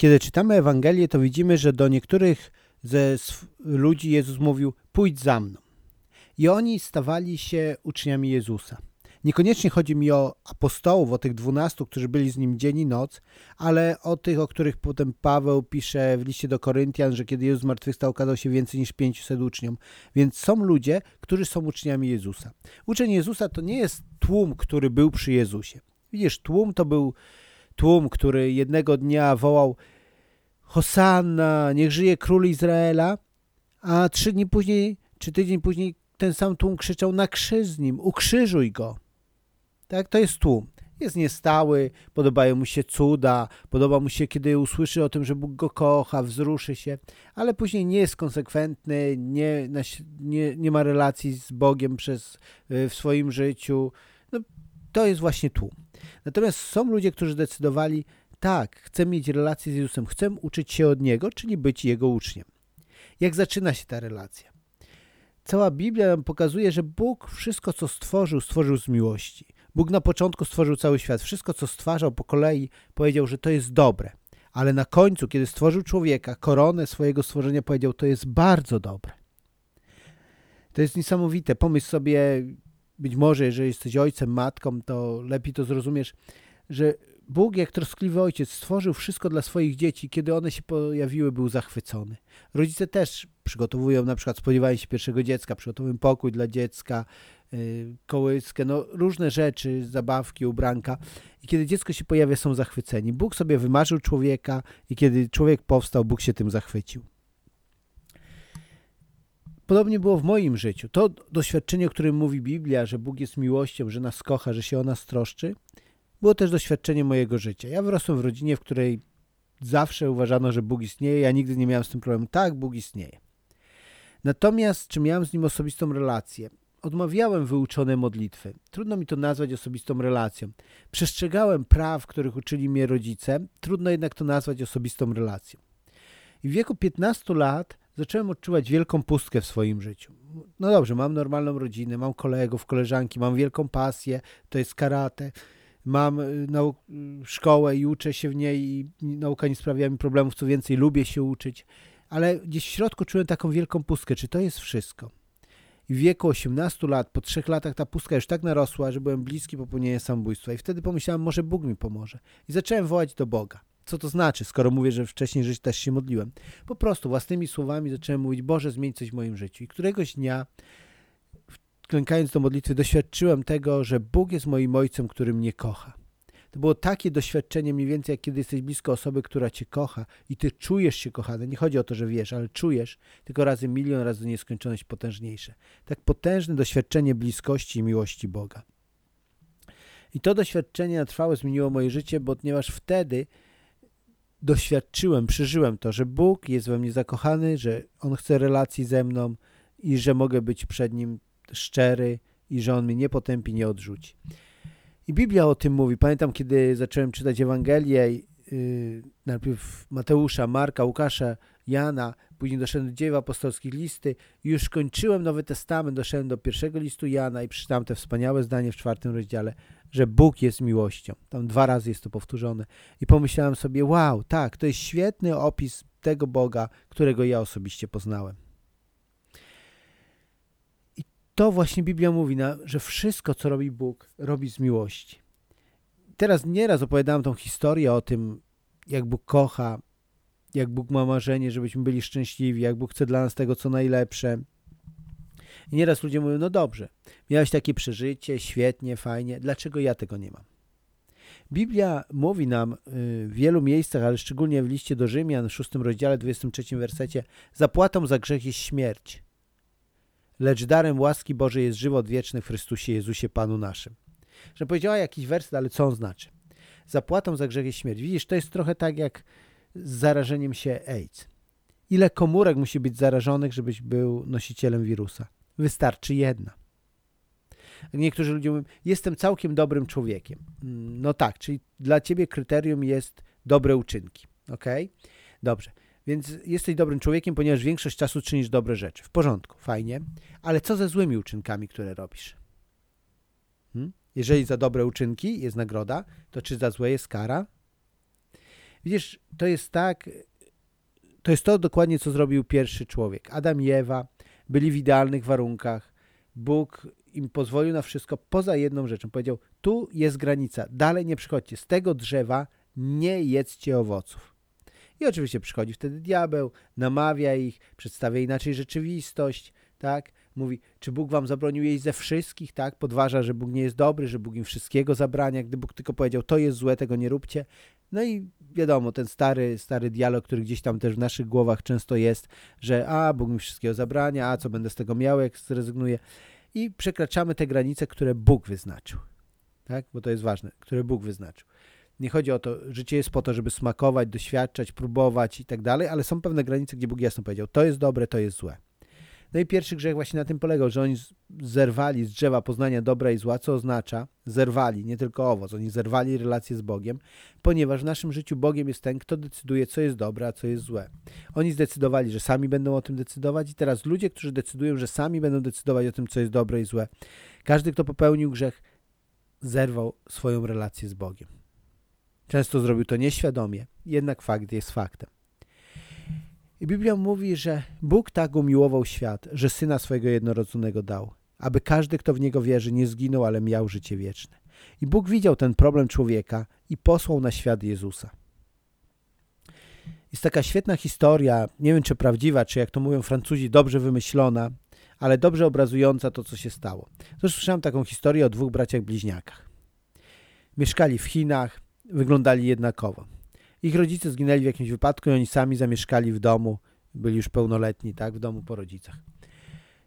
Kiedy czytamy Ewangelię, to widzimy, że do niektórych ze ludzi Jezus mówił: Pójdź za mną. I oni stawali się uczniami Jezusa. Niekoniecznie chodzi mi o apostołów, o tych dwunastu, którzy byli z nim dzień i noc, ale o tych, o których potem Paweł pisze w liście do Koryntian, że kiedy Jezus zmartwychwstał, okazał się więcej niż 500 uczniom. Więc są ludzie, którzy są uczniami Jezusa. Uczeń Jezusa to nie jest tłum, który był przy Jezusie. Widzisz, tłum to był tłum, który jednego dnia wołał Hosanna, niech żyje król Izraela, a trzy dni później, czy tydzień później ten sam tłum krzyczał na krzyż z nim, ukrzyżuj go. Tak, to jest tłum. Jest niestały, podobają mu się cuda, podoba mu się, kiedy usłyszy o tym, że Bóg go kocha, wzruszy się, ale później nie jest konsekwentny, nie, nie, nie ma relacji z Bogiem przez, y, w swoim życiu. No, to jest właśnie tłum. Natomiast są ludzie, którzy decydowali, tak, chcę mieć relację z Jezusem, chcę uczyć się od Niego, czyli być Jego uczniem. Jak zaczyna się ta relacja? Cała Biblia nam pokazuje, że Bóg wszystko, co stworzył, stworzył z miłości. Bóg na początku stworzył cały świat. Wszystko, co stwarzał po kolei, powiedział, że to jest dobre. Ale na końcu, kiedy stworzył człowieka, koronę swojego stworzenia, powiedział, to jest bardzo dobre. To jest niesamowite. Pomyśl sobie, być może, jeżeli jesteś ojcem, matką, to lepiej to zrozumiesz, że Bóg, jak troskliwy ojciec, stworzył wszystko dla swoich dzieci. Kiedy one się pojawiły, był zachwycony. Rodzice też przygotowują, na przykład spodziewają się pierwszego dziecka, przygotowują pokój dla dziecka, yy, kołyskę, no różne rzeczy, zabawki, ubranka. I kiedy dziecko się pojawia, są zachwyceni. Bóg sobie wymarzył człowieka i kiedy człowiek powstał, Bóg się tym zachwycił. Podobnie było w moim życiu. To doświadczenie, o którym mówi Biblia, że Bóg jest miłością, że nas kocha, że się o nas troszczy, było też doświadczenie mojego życia. Ja wyrosłem w rodzinie, w której zawsze uważano, że Bóg istnieje. Ja nigdy nie miałem z tym problemu. Tak, Bóg istnieje. Natomiast, czy miałem z nim osobistą relację? Odmawiałem wyuczone modlitwy. Trudno mi to nazwać osobistą relacją. Przestrzegałem praw, których uczyli mnie rodzice. Trudno jednak to nazwać osobistą relacją. I w wieku 15 lat zacząłem odczuwać wielką pustkę w swoim życiu. No dobrze, mam normalną rodzinę, mam kolegów, koleżanki, mam wielką pasję, to jest karate mam y, szkołę i uczę się w niej i nauka nie sprawia mi problemów, co więcej lubię się uczyć, ale gdzieś w środku czułem taką wielką pustkę, czy to jest wszystko? I w wieku 18 lat, po trzech latach ta pustka już tak narosła, że byłem bliski popełnienia samobójstwa i wtedy pomyślałem, może Bóg mi pomoże. I zacząłem wołać do Boga. Co to znaczy, skoro mówię, że wcześniej żyć też się modliłem? Po prostu własnymi słowami zacząłem mówić, Boże, zmień coś w moim życiu. I któregoś dnia klękając do modlitwy, doświadczyłem tego, że Bóg jest moim Ojcem, który mnie kocha. To było takie doświadczenie mniej więcej, jak kiedy jesteś blisko osoby, która cię kocha i ty czujesz się kochany. Nie chodzi o to, że wiesz, ale czujesz, tylko razy milion, razy nieskończoność potężniejsze. Tak potężne doświadczenie bliskości i miłości Boga. I to doświadczenie na trwałe zmieniło moje życie, ponieważ wtedy doświadczyłem, przeżyłem to, że Bóg jest we mnie zakochany, że On chce relacji ze mną i że mogę być przed Nim szczery i że On mnie nie potępi, nie odrzuci. I Biblia o tym mówi. Pamiętam, kiedy zacząłem czytać Ewangelię, yy, najpierw Mateusza, Marka, Łukasza, Jana, później doszedłem do dzieł apostolskich listy już kończyłem Nowy Testament, doszedłem do pierwszego listu Jana i przeczytałem te wspaniałe zdanie w czwartym rozdziale, że Bóg jest miłością. Tam dwa razy jest to powtórzone. I pomyślałem sobie, wow, tak, to jest świetny opis tego Boga, którego ja osobiście poznałem to właśnie Biblia mówi, że wszystko, co robi Bóg, robi z miłości. Teraz nieraz opowiadałem tą historię o tym, jak Bóg kocha, jak Bóg ma marzenie, żebyśmy byli szczęśliwi, jak Bóg chce dla nas tego, co najlepsze. I nieraz ludzie mówią, no dobrze, miałeś takie przeżycie, świetnie, fajnie, dlaczego ja tego nie mam? Biblia mówi nam y, w wielu miejscach, ale szczególnie w liście do Rzymian, w 6 rozdziale, 23 wersecie, zapłatą za grzech jest śmierć, lecz darem łaski Bożej jest żywot wieczny w Chrystusie Jezusie Panu naszym. Że powiedziała jakiś werset, ale co on znaczy? Zapłatą za grzech jest śmierć. Widzisz, to jest trochę tak jak z zarażeniem się AIDS. Ile komórek musi być zarażonych, żebyś był nosicielem wirusa? Wystarczy jedna. Niektórzy ludzie mówią, jestem całkiem dobrym człowiekiem. Mm, no tak, czyli dla ciebie kryterium jest dobre uczynki. Ok? Dobrze. Więc jesteś dobrym człowiekiem, ponieważ większość czasu czynisz dobre rzeczy. W porządku, fajnie. Ale co ze złymi uczynkami, które robisz? Hmm? Jeżeli za dobre uczynki jest nagroda, to czy za złe jest kara? Widzisz, to jest tak, to jest to dokładnie, co zrobił pierwszy człowiek. Adam i Ewa byli w idealnych warunkach. Bóg im pozwolił na wszystko, poza jedną rzeczą. Powiedział, tu jest granica, dalej nie przychodźcie, z tego drzewa nie jedzcie owoców. I oczywiście przychodzi wtedy diabeł, namawia ich, przedstawia inaczej rzeczywistość, tak? Mówi, czy Bóg wam zabronił jeść ze wszystkich, tak? Podważa, że Bóg nie jest dobry, że Bóg im wszystkiego zabrania. Gdy Bóg tylko powiedział, to jest złe, tego nie róbcie. No i wiadomo, ten stary, stary dialog, który gdzieś tam też w naszych głowach często jest, że a, Bóg mi wszystkiego zabrania, a co będę z tego miał, jak zrezygnuję. I przekraczamy te granice, które Bóg wyznaczył. Tak? Bo to jest ważne, które Bóg wyznaczył. Nie chodzi o to, życie jest po to, żeby smakować, doświadczać, próbować i tak dalej, ale są pewne granice, gdzie Bóg jasno powiedział, to jest dobre, to jest złe. No i pierwszy grzech właśnie na tym polegał, że oni zerwali z drzewa poznania dobra i zła, co oznacza, zerwali, nie tylko owoc, oni zerwali relacje z Bogiem, ponieważ w naszym życiu Bogiem jest ten, kto decyduje, co jest dobre, a co jest złe. Oni zdecydowali, że sami będą o tym decydować i teraz ludzie, którzy decydują, że sami będą decydować o tym, co jest dobre i złe, każdy, kto popełnił grzech, zerwał swoją relację z Bogiem. Często zrobił to nieświadomie, jednak fakt jest faktem. I Biblia mówi, że Bóg tak umiłował świat, że Syna swojego jednorodzonego dał, aby każdy, kto w Niego wierzy, nie zginął, ale miał życie wieczne. I Bóg widział ten problem człowieka i posłał na świat Jezusa. Jest taka świetna historia, nie wiem czy prawdziwa, czy jak to mówią Francuzi, dobrze wymyślona, ale dobrze obrazująca to, co się stało. To słyszałem taką historię o dwóch braciach bliźniakach. Mieszkali w Chinach, wyglądali jednakowo. Ich rodzice zginęli w jakimś wypadku i oni sami zamieszkali w domu, byli już pełnoletni, tak, w domu po rodzicach.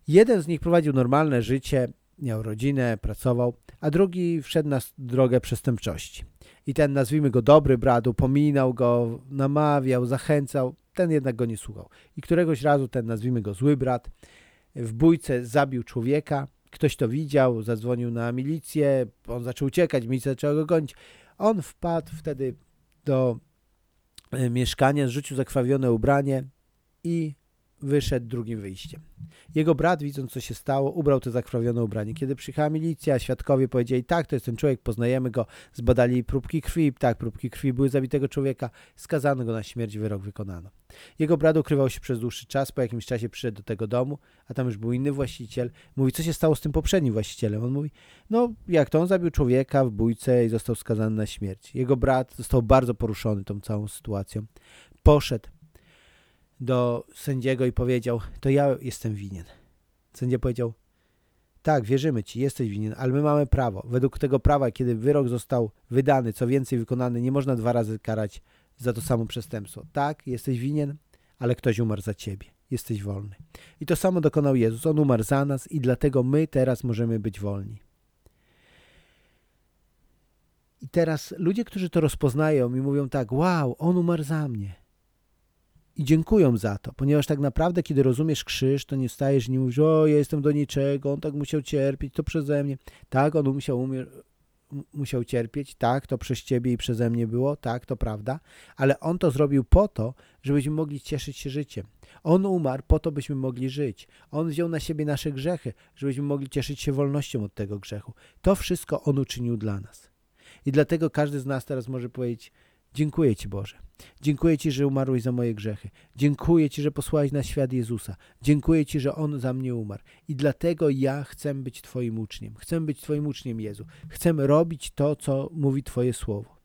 Jeden z nich prowadził normalne życie, miał rodzinę, pracował, a drugi wszedł na drogę przestępczości. I ten, nazwijmy go dobry brat, upominał go, namawiał, zachęcał, ten jednak go nie słuchał. I któregoś razu ten, nazwijmy go zły brat, w bójce zabił człowieka, ktoś to widział, zadzwonił na milicję, on zaczął uciekać, milicja zaczęła go gonić. On wpadł wtedy do E, mieszkania, zrzucił zakrwawione ubranie i wyszedł drugim wyjściem. Jego brat, widząc co się stało, ubrał to zakrwawione ubranie. Kiedy przyjechała milicja, świadkowie powiedzieli, tak, to jest ten człowiek, poznajemy go, zbadali próbki krwi, tak, próbki krwi były zabitego człowieka, skazano go na śmierć, wyrok wykonano. Jego brat ukrywał się przez dłuższy czas, po jakimś czasie przyszedł do tego domu, a tam już był inny właściciel. Mówi, co się stało z tym poprzednim właścicielem? On mówi, no jak to, on zabił człowieka w bójce i został skazany na śmierć. Jego brat został bardzo poruszony tą całą sytuacją. Poszedł do sędziego i powiedział, to ja jestem winien. Sędzia powiedział, tak, wierzymy ci, jesteś winien, ale my mamy prawo. Według tego prawa, kiedy wyrok został wydany, co więcej wykonany, nie można dwa razy karać za to samo przestępstwo. Tak, jesteś winien, ale ktoś umarł za ciebie. Jesteś wolny. I to samo dokonał Jezus. On umarł za nas i dlatego my teraz możemy być wolni. I teraz ludzie, którzy to rozpoznają i mówią tak, wow, on umarł za mnie i dziękują za to, ponieważ tak naprawdę, kiedy rozumiesz krzyż, to nie stajesz i nie mówisz, o, ja jestem do niczego, on tak musiał cierpieć, to przeze mnie. Tak, on musiał, umie musiał cierpieć, tak, to przez ciebie i przeze mnie było, tak, to prawda, ale on to zrobił po to, żebyśmy mogli cieszyć się życiem. On umarł po to, byśmy mogli żyć. On wziął na siebie nasze grzechy, żebyśmy mogli cieszyć się wolnością od tego grzechu. To wszystko on uczynił dla nas. I dlatego każdy z nas teraz może powiedzieć, Dziękuję Ci Boże. Dziękuję Ci, że umarłeś za moje grzechy. Dziękuję Ci, że posłałeś na świat Jezusa. Dziękuję Ci, że On za mnie umarł. I dlatego ja chcę być Twoim uczniem. Chcę być Twoim uczniem Jezu. Chcę robić to, co mówi Twoje słowo.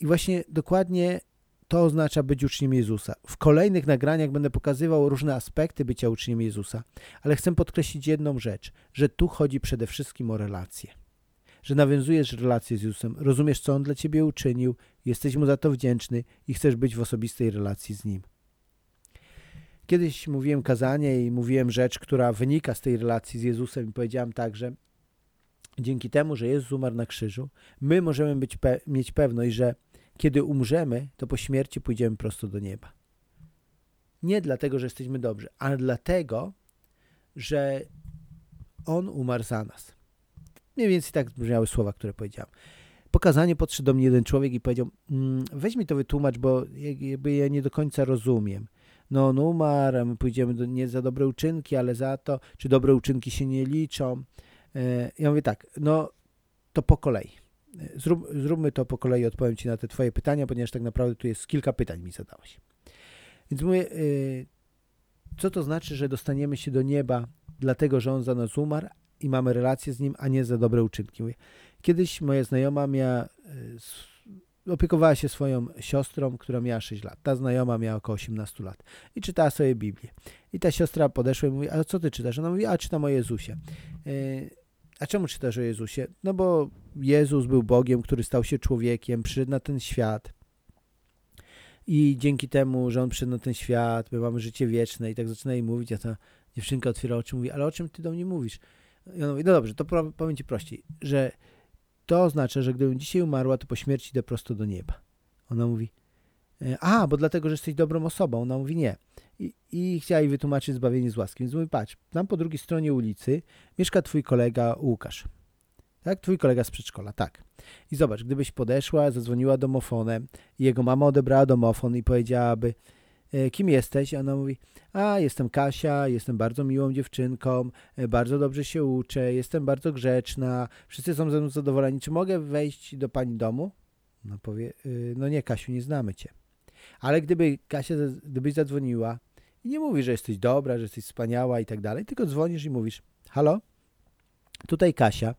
I właśnie dokładnie to oznacza być uczniem Jezusa. W kolejnych nagraniach będę pokazywał różne aspekty bycia uczniem Jezusa, ale chcę podkreślić jedną rzecz, że tu chodzi przede wszystkim o relacje że nawiązujesz relację z Jezusem, rozumiesz, co On dla Ciebie uczynił, jesteś Mu za to wdzięczny i chcesz być w osobistej relacji z Nim. Kiedyś mówiłem kazanie i mówiłem rzecz, która wynika z tej relacji z Jezusem i powiedziałem tak, że dzięki temu, że Jezus umarł na krzyżu, my możemy być pe mieć pewność, że kiedy umrzemy, to po śmierci pójdziemy prosto do nieba. Nie dlatego, że jesteśmy dobrzy, ale dlatego, że On umarł za nas. Mniej więcej tak brzmiały słowa, które powiedziałem. Pokazanie podszedł do mnie jeden człowiek i powiedział, mmm, weź mi to wytłumacz, bo jakby ja nie do końca rozumiem. No on umarł, my pójdziemy do, nie za dobre uczynki, ale za to, czy dobre uczynki się nie liczą. E, ja mówię tak, no to po kolei. Zrób, zróbmy to po kolei, odpowiem Ci na te Twoje pytania, ponieważ tak naprawdę tu jest kilka pytań mi zadałeś. Więc mówię, y, co to znaczy, że dostaniemy się do nieba dlatego, że On za nas umarł i mamy relację z Nim, a nie za dobre uczynki. Mówię, kiedyś moja znajoma miała, y, opiekowała się swoją siostrą, która miała 6 lat. Ta znajoma miała około 18 lat i czytała sobie Biblię. I ta siostra podeszła i mówi, a co ty czytasz? Ona mówi, a czytam o Jezusie. Y, a czemu czytasz o Jezusie? No bo Jezus był Bogiem, który stał się człowiekiem, przyszedł na ten świat. I dzięki temu, że On przyszedł na ten świat, my mamy życie wieczne i tak zaczyna jej mówić, a ta dziewczynka otwiera oczy i mówi, ale o czym ty do mnie mówisz? No dobrze, to powiem ci prościej, że to oznacza, że gdybym dzisiaj umarła, to po śmierci idę prosto do nieba. Ona mówi, e, a, bo dlatego, że jesteś dobrą osobą. Ona mówi, nie. I, i chciała jej wytłumaczyć zbawienie z łaski. Więc mówi, patrz, tam po drugiej stronie ulicy mieszka twój kolega Łukasz. Tak? Twój kolega z przedszkola, tak. I zobacz, gdybyś podeszła, zadzwoniła domofonem i jego mama odebrała domofon i powiedziałaby, kim jesteś? Ona mówi, a jestem Kasia, jestem bardzo miłą dziewczynką, e, bardzo dobrze się uczę, jestem bardzo grzeczna, wszyscy są ze mną zadowoleni. Czy mogę wejść do pani domu? No powie, y, no nie Kasiu, nie znamy cię. Ale gdyby Kasia, gdybyś zadzwoniła i nie mówisz, że jesteś dobra, że jesteś wspaniała i tak dalej, tylko dzwonisz i mówisz, halo, tutaj Kasia,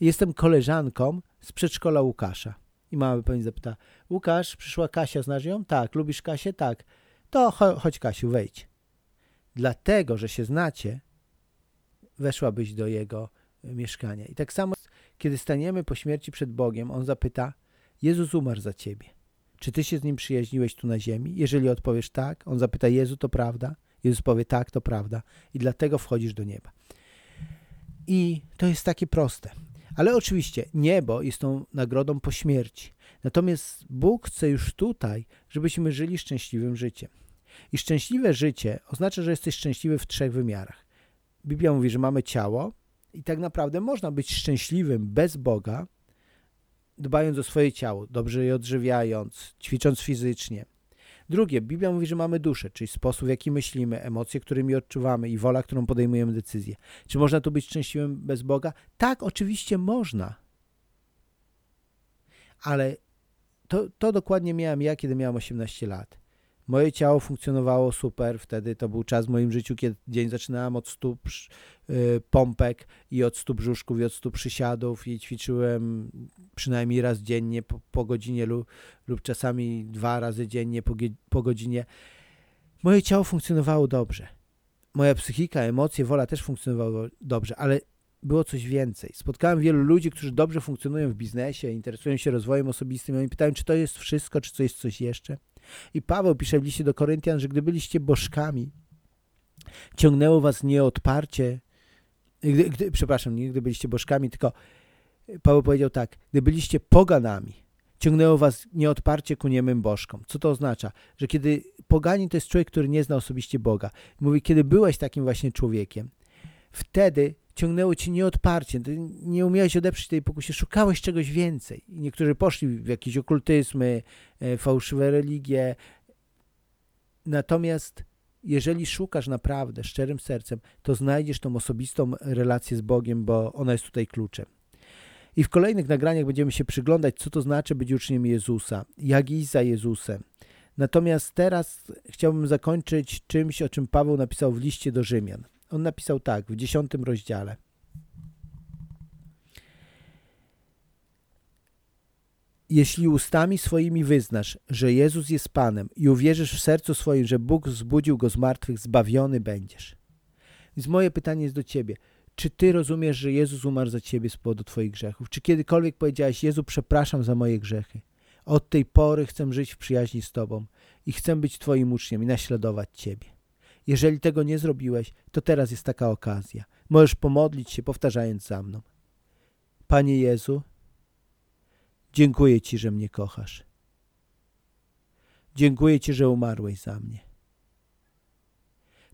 jestem koleżanką z przedszkola Łukasza. I mama pewnie zapyta, Łukasz, przyszła Kasia, znasz ją? Tak. Lubisz Kasię? Tak. To cho chodź Kasiu, wejdź. Dlatego, że się znacie, weszłabyś do jego mieszkania. I tak samo, kiedy staniemy po śmierci przed Bogiem, on zapyta, Jezus umarł za ciebie. Czy ty się z nim przyjaźniłeś tu na ziemi? Jeżeli odpowiesz tak, on zapyta, Jezu, to prawda? Jezus powie, tak, to prawda. I dlatego wchodzisz do nieba. I to jest takie proste. Ale oczywiście niebo jest tą nagrodą po śmierci. Natomiast Bóg chce już tutaj, żebyśmy żyli szczęśliwym życiem. I szczęśliwe życie oznacza, że jesteś szczęśliwy w trzech wymiarach. Biblia mówi, że mamy ciało i tak naprawdę można być szczęśliwym bez Boga, dbając o swoje ciało, dobrze je odżywiając, ćwicząc fizycznie. Drugie, Biblia mówi, że mamy duszę, czyli sposób, w jaki myślimy, emocje, którymi odczuwamy i wola, którą podejmujemy decyzję. Czy można tu być szczęśliwym bez Boga? Tak, oczywiście można. Ale to, to dokładnie miałem ja, kiedy miałem 18 lat. Moje ciało funkcjonowało super, wtedy to był czas w moim życiu, kiedy dzień zaczynałem od stóp y, pompek i od stóp brzuszków i od stóp przysiadów i ćwiczyłem przynajmniej raz dziennie po, po godzinie lub, lub czasami dwa razy dziennie po, po godzinie. Moje ciało funkcjonowało dobrze. Moja psychika, emocje, wola też funkcjonowały dobrze, ale było coś więcej. Spotkałem wielu ludzi, którzy dobrze funkcjonują w biznesie, interesują się rozwojem osobistym i oni pytają, czy to jest wszystko, czy to jest coś jeszcze. I Paweł pisze w liście do Koryntian, że gdy byliście bożkami, ciągnęło was nieodparcie, gdy, gdy, przepraszam, nie gdy byliście bożkami, tylko Paweł powiedział tak, gdy byliście poganami, ciągnęło was nieodparcie ku niemym bożkom. Co to oznacza? Że kiedy poganin to jest człowiek, który nie zna osobiście Boga. Mówi, kiedy byłeś takim właśnie człowiekiem, wtedy ciągnęło ci nieodparcie, nie umiałeś odeprzeć tej pokusie, szukałeś czegoś więcej. I niektórzy poszli w jakieś okultyzmy, e, fałszywe religie. Natomiast jeżeli szukasz naprawdę szczerym sercem, to znajdziesz tą osobistą relację z Bogiem, bo ona jest tutaj kluczem. I w kolejnych nagraniach będziemy się przyglądać, co to znaczy być uczniem Jezusa, jak iść za Jezusem. Natomiast teraz chciałbym zakończyć czymś, o czym Paweł napisał w liście do Rzymian. On napisał tak w dziesiątym rozdziale. Jeśli ustami swoimi wyznasz, że Jezus jest Panem i uwierzysz w sercu swoim, że Bóg zbudził Go z martwych, zbawiony będziesz. Więc moje pytanie jest do Ciebie. Czy Ty rozumiesz, że Jezus umarł za Ciebie z powodu Twoich grzechów? Czy kiedykolwiek powiedziałeś, Jezu, przepraszam za moje grzechy. Od tej pory chcę żyć w przyjaźni z Tobą i chcę być Twoim uczniem i naśladować Ciebie. Jeżeli tego nie zrobiłeś, to teraz jest taka okazja. Możesz pomodlić się, powtarzając za mną. Panie Jezu, dziękuję Ci, że mnie kochasz. Dziękuję Ci, że umarłeś za mnie.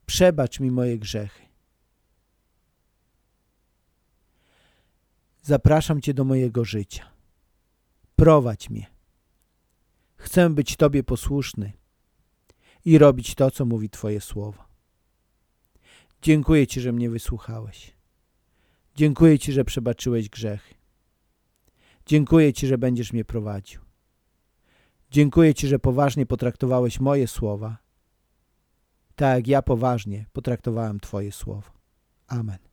Przebacz mi moje grzechy. Zapraszam Cię do mojego życia. Prowadź mnie. Chcę być Tobie posłuszny i robić to, co mówi Twoje słowo. Dziękuję Ci, że mnie wysłuchałeś. Dziękuję Ci, że przebaczyłeś grzechy. Dziękuję Ci, że będziesz mnie prowadził. Dziękuję Ci, że poważnie potraktowałeś moje słowa, tak jak ja poważnie potraktowałem Twoje słowa. Amen.